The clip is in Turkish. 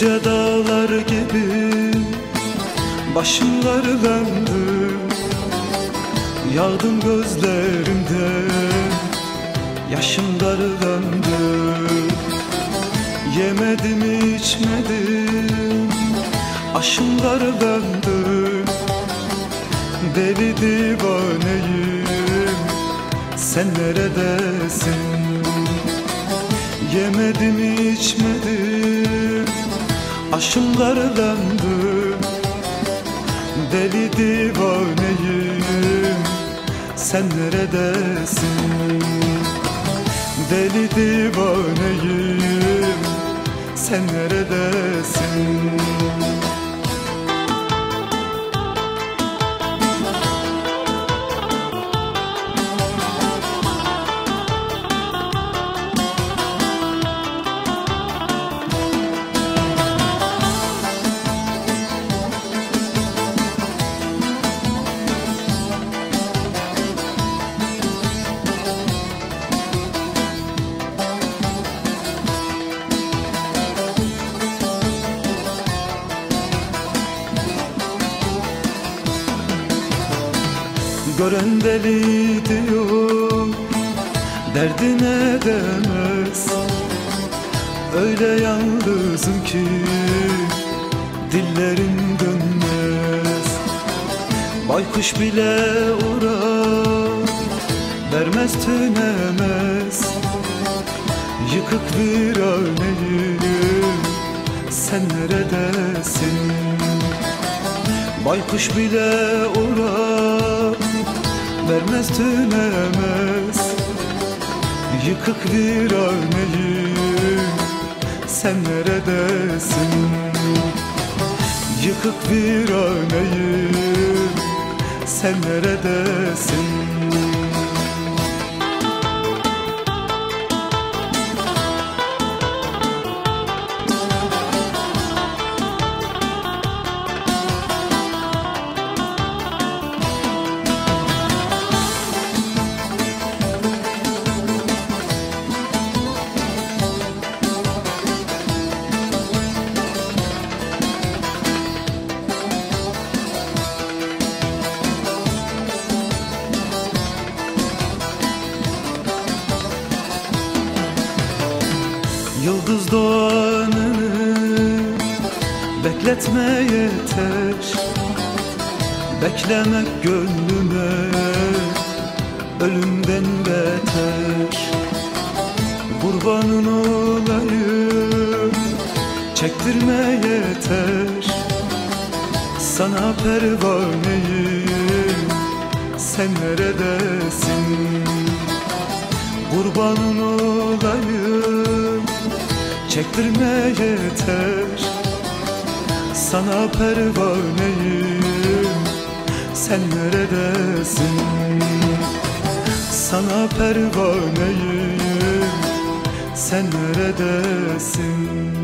Yüce dağlar gibi Başım döndü Yağdım gözlerimde Yaşım döndü Yemedim içmedim Aşım döndü Deli divaneyim. Sen neredesin? Yemedim içmedim Aşım döndü. Deli divaneyim. Sen neredesin? Deli divaneyim. Sen neredesin Gören deli diyor Derdine demez. Öyle yalnızım ki Dillerim dönmez. Baykuş bile uğrar Vermez tünemez. Yıkık bir örneğim Sen neredesin? Baykuş bile uğrar vermez tünemez. Yıkık bir örneğim sen neredesin? Yıkık bir örneğim sen neredesin Yıldız doğanını bekletme yeter. Beklemek gönlüme ölümden beter. Kurbanın olayım çektirme yeter. Sana pervaneyim sen neredesin? Kurbanın olayım çektirme yeter. Sana pervaneyim sen neredesin? Sana pervaneyim sen neredesin